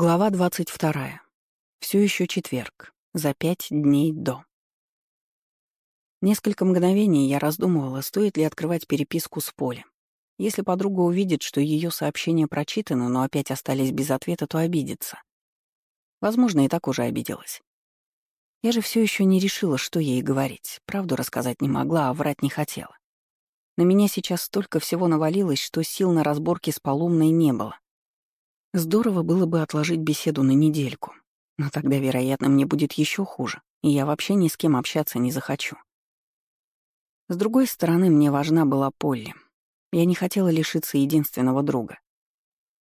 Глава 22. Все еще четверг. За пять дней до. Несколько мгновений я раздумывала, стоит ли открывать переписку с Полем. Если подруга увидит, что ее сообщения прочитаны, но опять остались без ответа, то обидится. Возможно, и так уже обиделась. Я же все еще не решила, что ей говорить. Правду рассказать не могла, а врать не хотела. На меня сейчас столько всего навалилось, что сил на разборки с Полумной не было. Здорово было бы отложить беседу на недельку, но тогда, вероятно, мне будет еще хуже, и я вообще ни с кем общаться не захочу. С другой стороны, мне важна была Полли. Я не хотела лишиться единственного друга.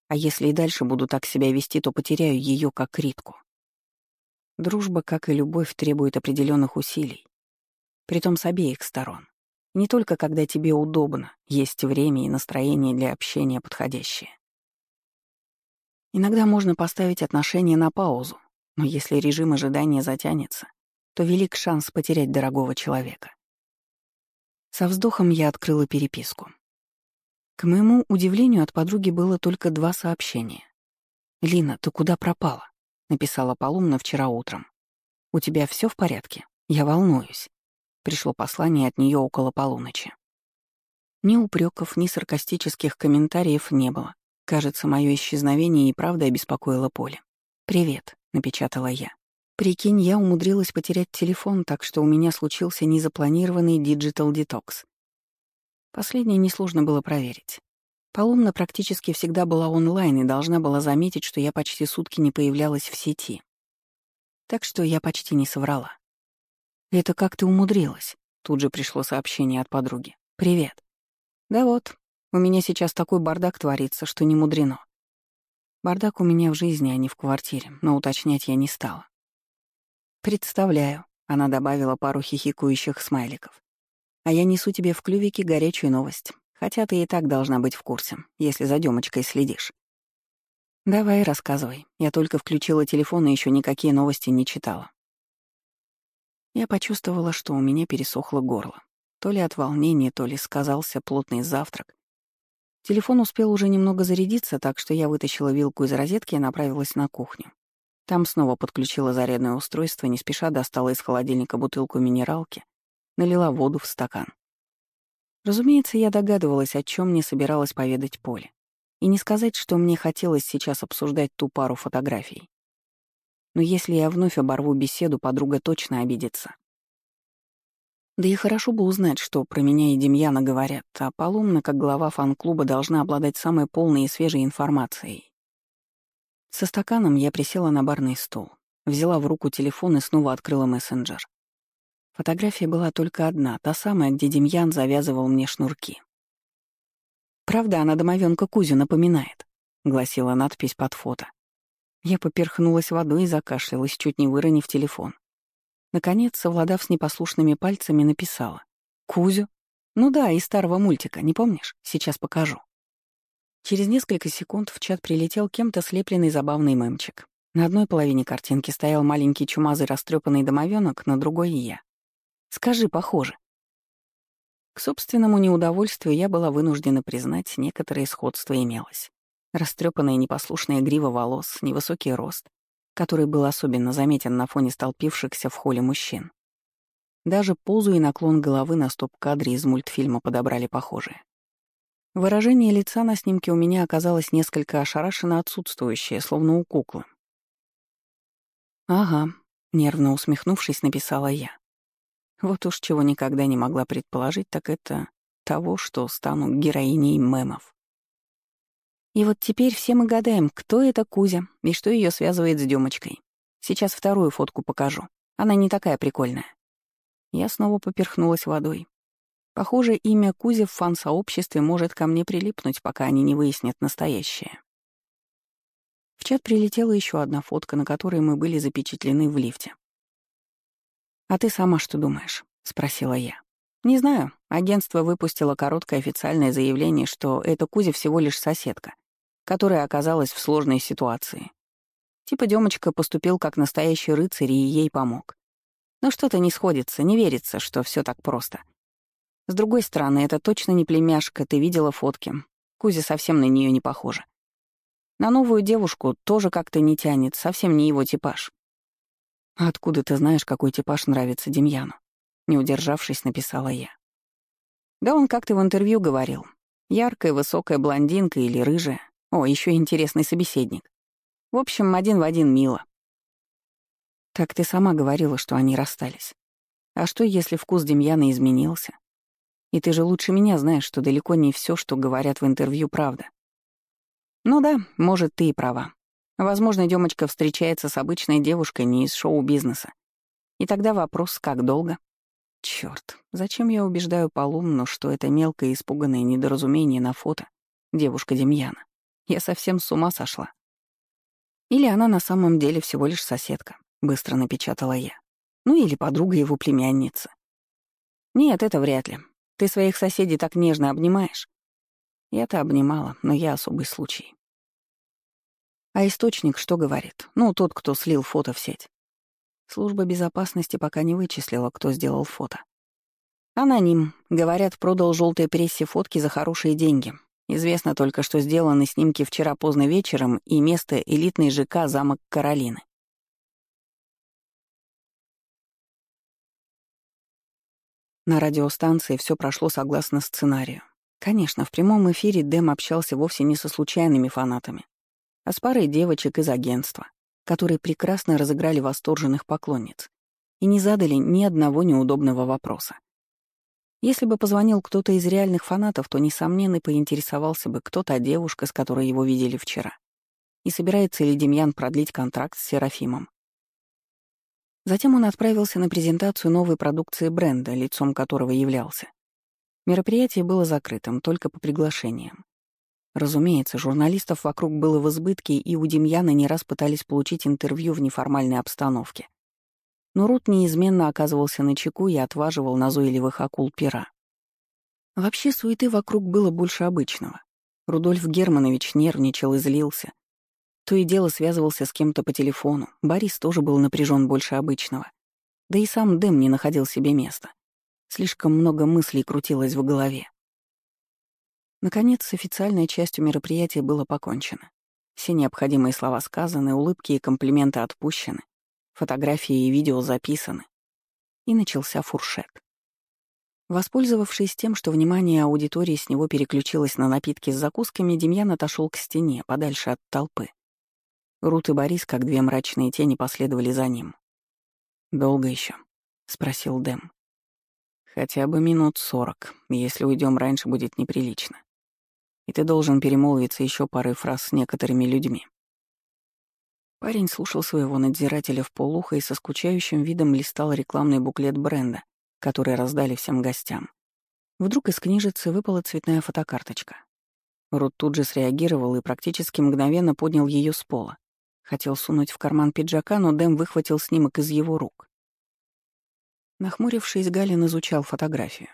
А если и дальше буду так себя вести, то потеряю ее как Ритку. Дружба, как и любовь, требует определенных усилий. Притом с обеих сторон. Не только когда тебе удобно, есть время и настроение для общения подходящее. Иногда можно поставить отношения на паузу, но если режим ожидания затянется, то велик шанс потерять дорогого человека. Со вздохом я открыла переписку. К моему удивлению, от подруги было только два сообщения. «Лина, ты куда пропала?» — написала Полумна вчера утром. «У тебя все в порядке? Я волнуюсь». Пришло послание от нее около полуночи. Ни упреков, ни саркастических комментариев не было, Кажется, мое исчезновение и правда обеспокоило Поле. «Привет», — напечатала я. Прикинь, я умудрилась потерять телефон, так что у меня случился незапланированный digital detox. Последнее несложно было проверить. Полумна практически всегда была онлайн и должна была заметить, что я почти сутки не появлялась в сети. Так что я почти не соврала. «Это как ты умудрилась?» Тут же пришло сообщение от подруги. «Привет». «Да вот, у меня сейчас такой бардак творится, что не мудрено. Бардак у меня в жизни, а не в квартире, но уточнять я не стала. «Представляю», — она добавила пару хихикующих смайликов. «А я несу тебе в клювике горячую новость, хотя ты и так должна быть в курсе, если за Демочкой следишь». «Давай, рассказывай. Я только включила телефон и еще никакие новости не читала». Я почувствовала, что у меня пересохло горло. То ли от волнения, то ли сказался плотный завтрак, Телефон успел уже немного зарядиться, так что я вытащила вилку из розетки и направилась на кухню. Там снова подключила зарядное устройство, не спеша достала из холодильника бутылку минералки, налила воду в стакан. Разумеется, я догадывалась, о чем мне собиралась поведать Поле. И не сказать, что мне хотелось сейчас обсуждать ту пару фотографий. Но если я вновь оборву беседу, подруга точно обидится. Да и хорошо бы узнать, что про меня и Демьяна говорят, а Полумна, как глава фан-клуба, должна обладать самой полной и свежей информацией. Со стаканом я присела на барный стул, взяла в руку телефон и снова открыла мессенджер. Фотография была только одна, та самая, где Демьян завязывал мне шнурки. «Правда, она домовенка Кузю напоминает», — гласила надпись под фото. Я поперхнулась водой и закашлялась, чуть не выронив телефон. Наконец, совладав с непослушными пальцами, написала. «Кузю? Ну да, из старого мультика, не помнишь? Сейчас покажу». Через несколько секунд в чат прилетел кем-то слепленный забавный мемчик. На одной половине картинки стоял маленький чумазый растрепанный домовенок, на другой — я. «Скажи, похоже». К собственному неудовольствию я была вынуждена признать, некоторое сходство имелось. Растрепанная непослушная грива волос, невысокий рост, который был особенно заметен на фоне столпившихся в холле мужчин. Даже позу и наклон головы на стоп-кадре из мультфильма подобрали похожие. Выражение лица на снимке у меня оказалось несколько ошарашенно отсутствующее, словно у куклы. «Ага», — нервно усмехнувшись, написала я. Вот уж чего никогда не могла предположить, так это того, что стану героиней мемов. И вот теперь все мы гадаем, кто это Кузя и что ее связывает с Демочкой. Сейчас вторую фотку покажу. Она не такая прикольная. Я снова поперхнулась водой. Похоже, имя Кузя в фан-сообществе может ко мне прилипнуть, пока они не выяснят настоящее. В чат прилетела еще одна фотка, на которой мы были запечатлены в лифте. «А ты сама что думаешь?» — спросила я. «Не знаю. Агентство выпустило короткое официальное заявление, что это Кузя всего лишь соседка, которая оказалась в сложной ситуации. Типа Демочка поступил как настоящий рыцарь и ей помог. Но что-то не сходится, не верится, что все так просто. С другой стороны, это точно не племяшка, ты видела фотки. Кузя совсем на нее не похожа. На новую девушку тоже как-то не тянет, совсем не его типаж. «А откуда ты знаешь, какой типаж нравится Демьяну?» Не удержавшись, написала я. Да он как-то в интервью говорил. Яркая, высокая блондинка или рыжая. О, еще интересный собеседник. В общем, один в один мило. Так ты сама говорила, что они расстались. А что, если вкус Демьяна изменился? И ты же лучше меня знаешь, что далеко не все, что говорят в интервью, правда. Ну да, может, ты и права. Возможно, Демочка встречается с обычной девушкой не из шоу-бизнеса. И тогда вопрос, как долго? Черт, зачем я убеждаю Полумну, что это мелкое испуганное недоразумение на фото девушка Демьяна? Я совсем с ума сошла. Или она на самом деле всего лишь соседка, быстро напечатала я. Ну или подруга его племянницы. Нет, это вряд ли. Ты своих соседей так нежно обнимаешь. Я-то обнимала, но я особый случай. А источник что говорит? Ну, тот, кто слил фото в сеть. Служба безопасности пока не вычислила, кто сделал фото. Аноним. Говорят, продал желтой прессе фотки за хорошие деньги. Известно только, что сделаны снимки вчера поздно вечером и место элитный ЖК «Замок Каролины». На радиостанции все прошло согласно сценарию. Конечно, в прямом эфире Дэм общался вовсе не со случайными фанатами а с парой девочек из агентства, которые прекрасно разыграли восторженных поклонниц и не задали ни одного неудобного вопроса. Если бы позвонил кто-то из реальных фанатов, то, несомненно, поинтересовался бы, кто та девушка, с которой его видели вчера, и собирается ли Демьян продлить контракт с Серафимом. Затем он отправился на презентацию новой продукции бренда, лицом которого являлся. Мероприятие было закрытым, только по приглашениям. Разумеется, журналистов вокруг было в избытке, и у Демьяна не раз пытались получить интервью в неформальной обстановке. Но Рут неизменно оказывался на чеку и отваживал назойливых акул пера. Вообще суеты вокруг было больше обычного. Рудольф Германович нервничал и злился. То и дело связывался с кем-то по телефону. Борис тоже был напряжен больше обычного. Да и сам Дэм не находил себе места. Слишком много мыслей крутилось в голове. Наконец, с официальной частью мероприятия было покончено. Все необходимые слова сказаны, улыбки и комплименты отпущены, фотографии и видео записаны. И начался фуршет. Воспользовавшись тем, что внимание аудитории с него переключилось на напитки с закусками, Демьян отошел к стене, подальше от толпы. Рут и Борис, как две мрачные тени, последовали за ним. «Долго еще? спросил Дэм. «Хотя бы минут сорок. Если уйдем раньше, будет неприлично и ты должен перемолвиться еще парой фраз с некоторыми людьми». Парень слушал своего надзирателя в полухо и со скучающим видом листал рекламный буклет бренда, который раздали всем гостям. Вдруг из книжицы выпала цветная фотокарточка. Рут тут же среагировал и практически мгновенно поднял ее с пола. Хотел сунуть в карман пиджака, но Дэм выхватил снимок из его рук. Нахмурившись, Галин изучал фотографию.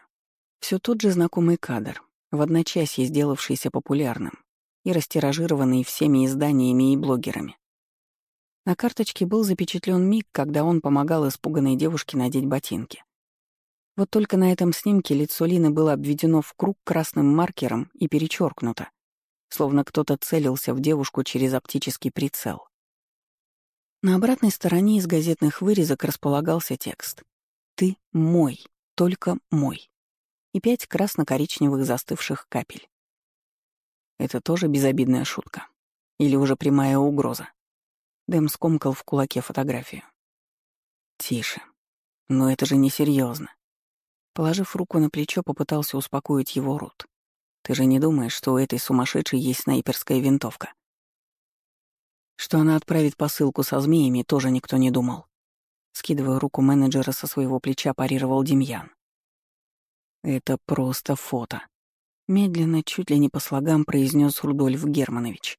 Все тот же знакомый кадр, в одночасье сделавшийся популярным и растиражированный всеми изданиями и блогерами. На карточке был запечатлен миг, когда он помогал испуганной девушке надеть ботинки. Вот только на этом снимке лицо Лины было обведено в круг красным маркером и перечеркнуто, словно кто-то целился в девушку через оптический прицел. На обратной стороне из газетных вырезок располагался текст «Ты мой, только мой» и пять красно-коричневых застывших капель. Это тоже безобидная шутка. Или уже прямая угроза. Дэм скомкал в кулаке фотографию. Тише. Но это же несерьезно. Положив руку на плечо, попытался успокоить его рот. Ты же не думаешь, что у этой сумасшедшей есть снайперская винтовка? Что она отправит посылку со змеями, тоже никто не думал. Скидывая руку менеджера со своего плеча, парировал Демьян. Это просто фото. Медленно, чуть ли не по слогам, произнес Рудольф Германович.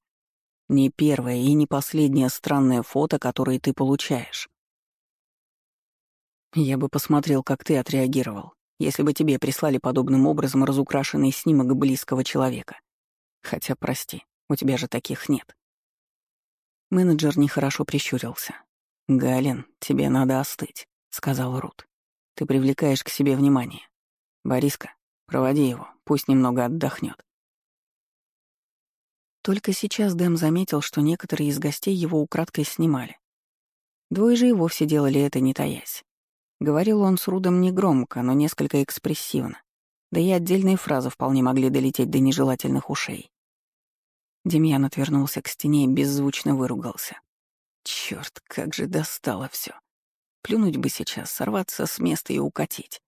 Не первое и не последнее странное фото, которое ты получаешь. Я бы посмотрел, как ты отреагировал, если бы тебе прислали подобным образом разукрашенный снимок близкого человека. Хотя, прости, у тебя же таких нет. Менеджер нехорошо прищурился. «Галин, тебе надо остыть», — сказал Рут. «Ты привлекаешь к себе внимание. Бориска, проводи его, пусть немного отдохнет. Только сейчас Дэм заметил, что некоторые из гостей его украдкой снимали. Двое же и вовсе делали это не таясь. Говорил он с Рудом негромко, но несколько экспрессивно. Да и отдельные фразы вполне могли долететь до нежелательных ушей. Демьян отвернулся к стене и беззвучно выругался. Черт, как же достало все. Плюнуть бы сейчас, сорваться с места и укатить.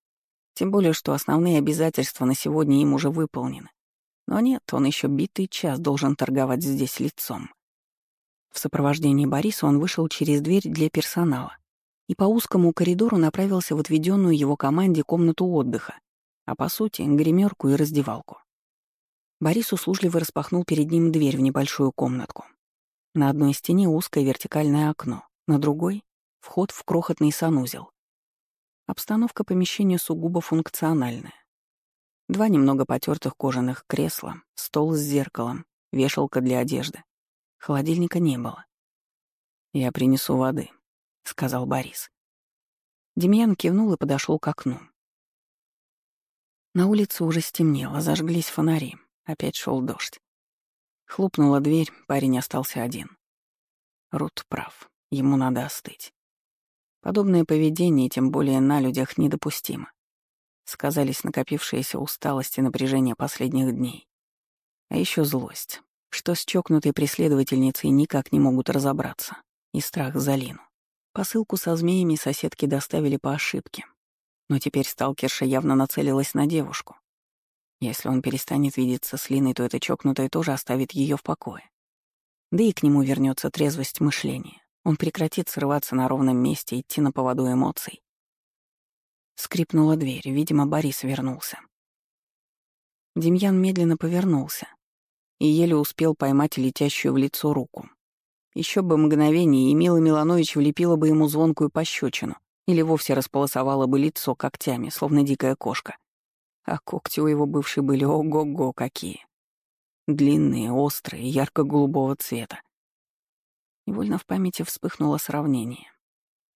Тем более, что основные обязательства на сегодня им уже выполнены. Но нет, он еще битый час должен торговать здесь лицом. В сопровождении Бориса он вышел через дверь для персонала и по узкому коридору направился в отведенную его команде комнату отдыха, а по сути — гримерку и раздевалку. Борис услужливо распахнул перед ним дверь в небольшую комнатку. На одной стене узкое вертикальное окно, на другой — вход в крохотный санузел. Обстановка помещения сугубо функциональная. Два немного потертых кожаных кресла, стол с зеркалом, вешалка для одежды. Холодильника не было. «Я принесу воды», — сказал Борис. Демьян кивнул и подошел к окну. На улице уже стемнело, зажглись фонари. Опять шел дождь. Хлопнула дверь, парень остался один. Рут прав, ему надо остыть. Подобное поведение, тем более на людях, недопустимо. Сказались накопившиеся усталость и напряжение последних дней. А еще злость, что с чокнутой преследовательницей никак не могут разобраться, и страх за Лину. Посылку со змеями соседки доставили по ошибке. Но теперь сталкерша явно нацелилась на девушку. Если он перестанет видеться с Линой, то эта чокнутая тоже оставит ее в покое. Да и к нему вернется трезвость мышления. Он прекратит срываться на ровном месте, идти на поводу эмоций. Скрипнула дверь, видимо, Борис вернулся. Демьян медленно повернулся и еле успел поймать летящую в лицо руку. Еще бы мгновение, и Мила Миланович влепила бы ему звонкую пощечину или вовсе располосовала бы лицо когтями, словно дикая кошка. А когти у его бывшей были ого-го какие. Длинные, острые, ярко-голубого цвета. Невольно в памяти вспыхнуло сравнение.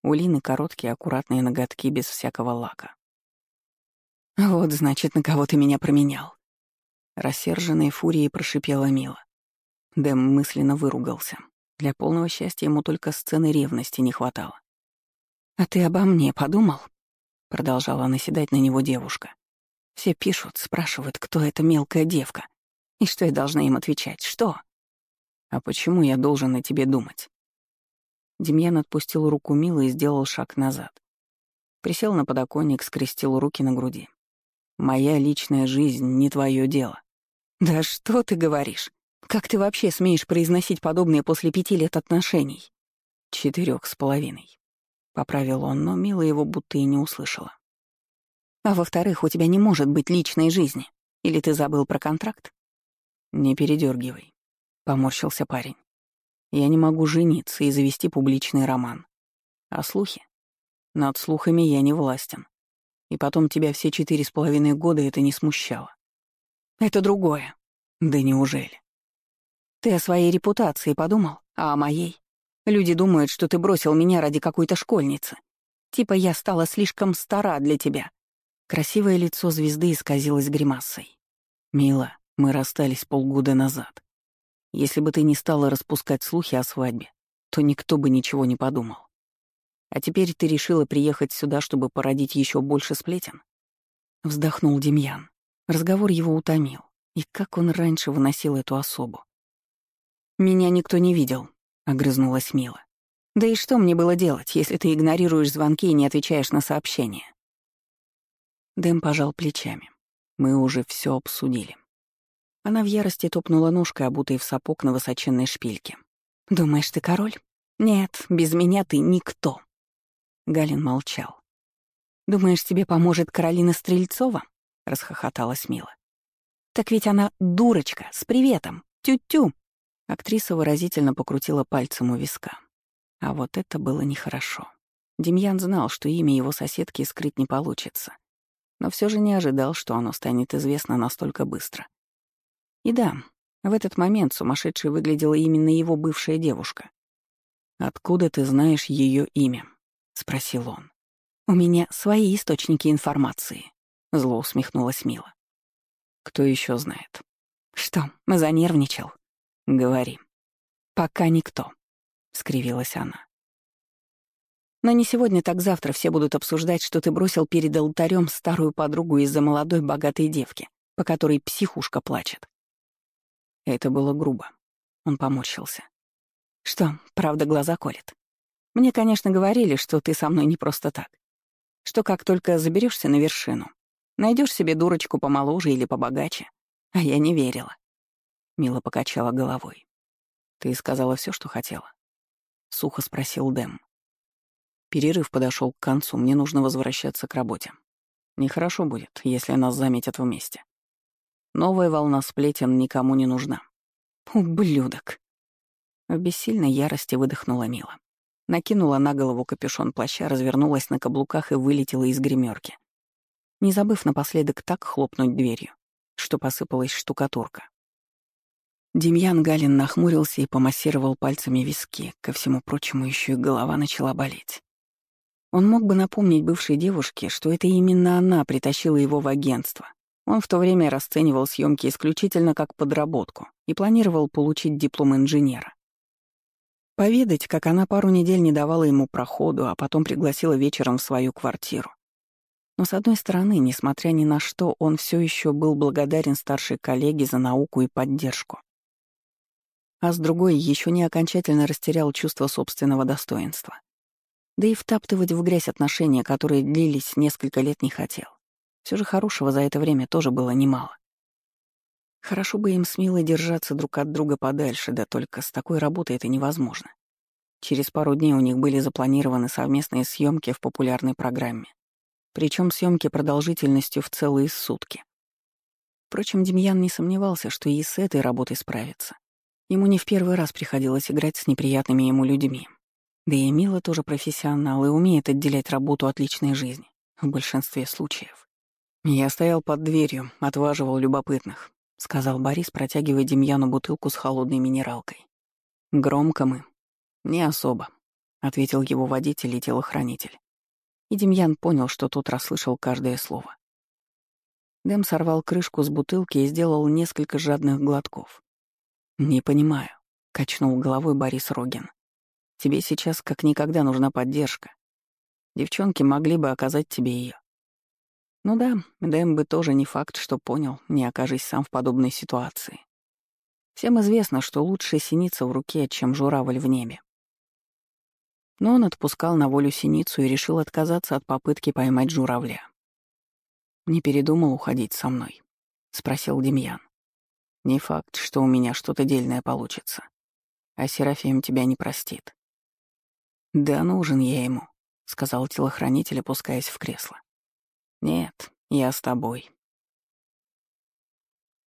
У Лины короткие, аккуратные ноготки без всякого лака. «Вот, значит, на кого ты меня променял». Рассерженной фурией прошипела Мила. Дэм мысленно выругался. Для полного счастья ему только сцены ревности не хватало. «А ты обо мне подумал?» Продолжала наседать на него девушка. Все пишут, спрашивают, кто эта мелкая девка. И что я должна им отвечать? Что? А почему я должен о тебе думать? Демьян отпустил руку Милы и сделал шаг назад. Присел на подоконник, скрестил руки на груди. «Моя личная жизнь — не твое дело». «Да что ты говоришь? Как ты вообще смеешь произносить подобное после пяти лет отношений?» «Четырех с половиной», — поправил он, но Мила его будто и не услышала. А во-вторых, у тебя не может быть личной жизни. Или ты забыл про контракт? Не передергивай, поморщился парень. Я не могу жениться и завести публичный роман. А слухи? Над слухами я не властен. И потом тебя все четыре с половиной года это не смущало. Это другое. Да неужели? Ты о своей репутации подумал, а о моей? Люди думают, что ты бросил меня ради какой-то школьницы. Типа я стала слишком стара для тебя. Красивое лицо звезды исказилось гримасой. «Мила, мы расстались полгода назад. Если бы ты не стала распускать слухи о свадьбе, то никто бы ничего не подумал. А теперь ты решила приехать сюда, чтобы породить еще больше сплетен?» Вздохнул Демьян. Разговор его утомил. И как он раньше выносил эту особу. «Меня никто не видел», — огрызнулась Мила. «Да и что мне было делать, если ты игнорируешь звонки и не отвечаешь на сообщения?» Дэм пожал плечами. Мы уже все обсудили. Она в ярости топнула ножкой, обутой в сапог на высоченной шпильке. «Думаешь, ты король? Нет, без меня ты никто». Галин молчал. «Думаешь, тебе поможет Каролина Стрельцова?» — расхохоталась Мила. «Так ведь она дурочка, с приветом, тю-тю!» Актриса выразительно покрутила пальцем у виска. А вот это было нехорошо. Демьян знал, что имя его соседки скрыть не получится но все же не ожидал, что оно станет известно настолько быстро. И да, в этот момент сумасшедшей выглядела именно его бывшая девушка. «Откуда ты знаешь ее имя?» — спросил он. «У меня свои источники информации», — зло усмехнулась Мила. «Кто еще знает?» «Что, занервничал?» «Говори». «Пока никто», — скривилась она. «Но не сегодня, так завтра все будут обсуждать, что ты бросил перед алтарем старую подругу из-за молодой богатой девки, по которой психушка плачет». Это было грубо. Он поморщился. «Что, правда, глаза колет? Мне, конечно, говорили, что ты со мной не просто так. Что как только заберешься на вершину, найдешь себе дурочку помоложе или побогаче. А я не верила. Мила покачала головой. «Ты сказала все, что хотела?» — сухо спросил Дэм. Перерыв подошел к концу, мне нужно возвращаться к работе. Нехорошо будет, если нас заметят вместе. Новая волна сплетен никому не нужна. «Ублюдок!» В бессильной ярости выдохнула Мила. Накинула на голову капюшон плаща, развернулась на каблуках и вылетела из гримерки, не забыв напоследок так хлопнуть дверью, что посыпалась штукатурка. Демьян Галин нахмурился и помассировал пальцами виски, ко всему прочему еще и голова начала болеть. Он мог бы напомнить бывшей девушке, что это именно она притащила его в агентство. Он в то время расценивал съемки исключительно как подработку и планировал получить диплом инженера. Поведать, как она пару недель не давала ему проходу, а потом пригласила вечером в свою квартиру. Но с одной стороны, несмотря ни на что, он все еще был благодарен старшей коллеге за науку и поддержку. А с другой, еще не окончательно растерял чувство собственного достоинства. Да и втаптывать в грязь отношения, которые длились несколько лет, не хотел. Все же хорошего за это время тоже было немало. Хорошо бы им смело держаться друг от друга подальше, да только с такой работой это невозможно. Через пару дней у них были запланированы совместные съемки в популярной программе. Причем съемки продолжительностью в целые сутки. Впрочем, Демьян не сомневался, что и с этой работой справится. Ему не в первый раз приходилось играть с неприятными ему людьми. Да и Мила тоже профессионал и умеет отделять работу от личной жизни, в большинстве случаев. Я стоял под дверью, отваживал любопытных. — сказал Борис, протягивая Демьяну бутылку с холодной минералкой. «Громко мы». «Не особо», — ответил его водитель и телохранитель. И Демьян понял, что тот расслышал каждое слово. Дэм сорвал крышку с бутылки и сделал несколько жадных глотков. «Не понимаю», — качнул головой Борис Рогин. «Тебе сейчас как никогда нужна поддержка. Девчонки могли бы оказать тебе ее. Ну да, Дэм бы тоже не факт, что понял, не окажись сам в подобной ситуации. Всем известно, что лучше синица в руке, чем журавль в небе. Но он отпускал на волю синицу и решил отказаться от попытки поймать журавля. «Не передумал уходить со мной?» — спросил Демьян. «Не факт, что у меня что-то дельное получится. А Серафим тебя не простит». «Да нужен я ему», — сказал телохранитель, опускаясь в кресло. «Нет, я с тобой»,